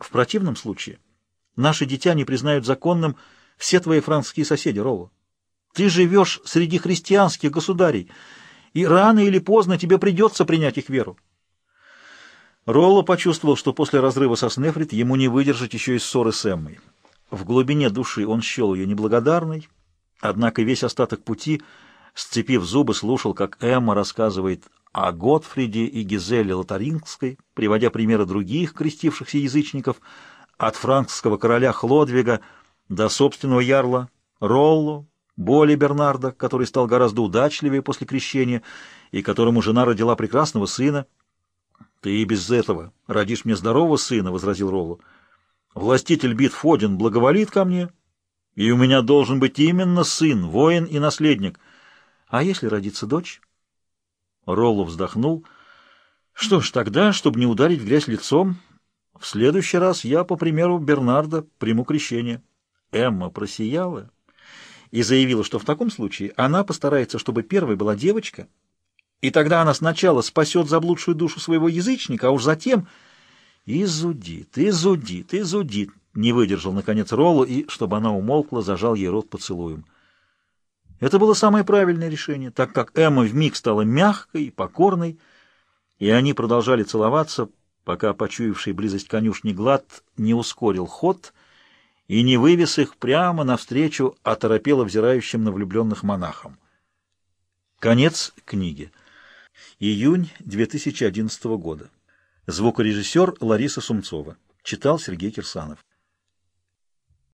В противном случае наши дитя не признают законным все твои французские соседи, Ролло. Ты живешь среди христианских государей, и рано или поздно тебе придется принять их веру. Ролло почувствовал, что после разрыва со Снефрит ему не выдержать еще и ссоры с Эммой. В глубине души он счел ее неблагодарной, однако весь остаток пути, сцепив зубы, слушал, как Эмма рассказывает о Готфриде и Гизеле Лотарингской, приводя примеры других крестившихся язычников, от франкского короля Хлодвига до собственного ярла Ролло, Боли Бернарда, который стал гораздо удачливее после крещения и которому жена родила прекрасного сына. «Ты и без этого родишь мне здорового сына», — возразил Ролло. «Властитель битв Один благоволит ко мне, и у меня должен быть именно сын, воин и наследник. А если родится дочь?» Ролло вздохнул. «Что ж, тогда, чтобы не ударить в грязь лицом, в следующий раз я, по примеру Бернарда, приму крещение». Эмма просияла и заявила, что в таком случае она постарается, чтобы первой была девочка, и тогда она сначала спасет заблудшую душу своего язычника, а уж затем изудит, изудит, изудит. Не выдержал, наконец, Роллу и, чтобы она умолкла, зажал ей рот поцелуем. Это было самое правильное решение, так как Эмма вмиг стала мягкой и покорной, и они продолжали целоваться, пока почуявший близость конюшни Глад не ускорил ход и не вывез их прямо навстречу оторопело взирающим на влюбленных монахам. Конец книги. Июнь 2011 года. Звукорежиссер Лариса Сумцова. Читал Сергей Кирсанов.